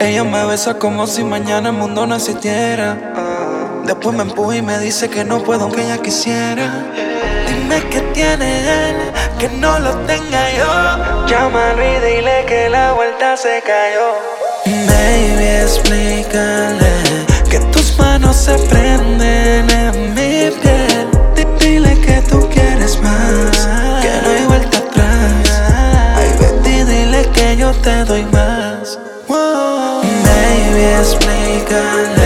Ella me besa como si mañana el mundo no existiera. Después me empuja y me dice que no puedo aunque ella quisiera. Dime qué tiene él, que no lo tenga yo. Llámalo y dile que la vuelta se cayó. Baby, explícale que tus manos se prenden en mi piel. Dile que tú quieres más, que no hay vuelta atrás. Ay, Betty, dile que yo te doy más. Baby, explícale que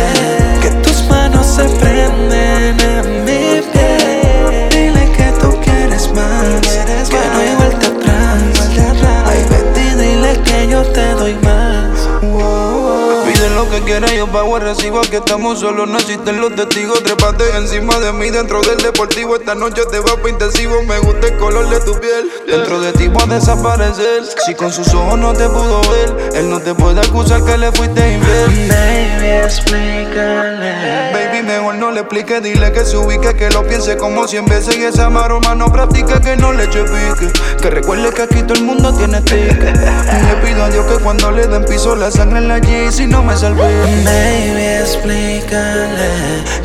que quieras, yo pago el recibo. Aquí estamos solos, no existen los testigos. Trepate encima de mí dentro del deportivo. Esta noche te va pa' intensivo. Me gusta el color de tu piel. Dentro de ti va a desaparecer. Si con sus ojos no te pudo ver, él no te puede acusar que le fuiste infiel. Baby, explícale. Baby, mejor no le explique, dile que se ubique, que lo piense como cien veces y esa maroma no practique, que no le eche pique. Que recuerde que aquí todo el mundo tiene ticket. Le pido a Dios que cuando le den piso la sangre en la G si no me salve. Baby, explícale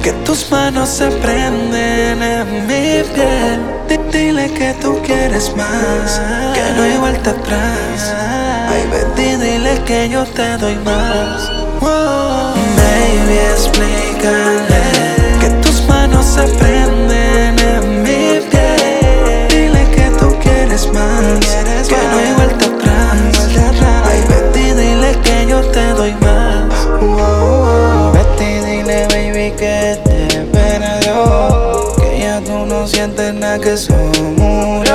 que tus manos se prenden en mi piel. Di- Dile que tú quieres más, que no hay vuelta atrás. Ay, Betty, dile que yo te doy más. Baby, explícale que eso murió.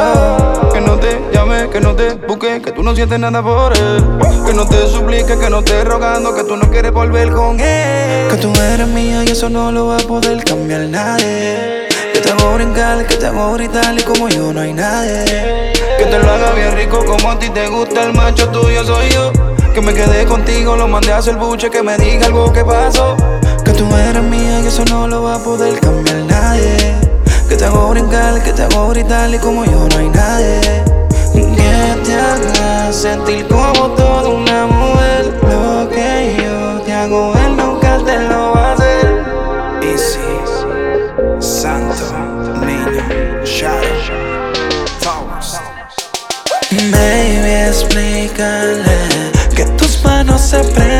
Que no te llame, que no te busque, que tú no sientes nada por él. Que no te suplique, que no estés rogando, que tú no quieres volver con él. Que tú eres mía y eso no lo va a poder cambiar nadie. Que te hago brincar, que te hago gritar y como yo no hay nadie. Que te lo haga bien rico como a ti te gusta, el macho tuyo soy yo. Que me quedé contigo, lo mandé a hacer buche, que me diga algo que pasó. Que tú eres mía y eso no lo va a poder cambiar nadie. Te hago brincar, que te hago gritar y como yo no hay nadie. Que te haga sentir como toda una mujer. Lo que yo te hago, él nunca te lo va a hacer. Easy, Santo, Niño, Shadow, Towers. Baby, explícale que tus manos se prenden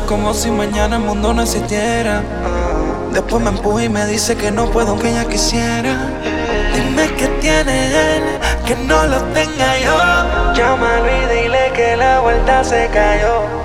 Como si mañana el mundo no existiera. Después me empuja y me dice que no puedo aunque ella quisiera. Dime qué tiene él, que no lo tenga yo. Llámalo y dile que la vuelta se cayó.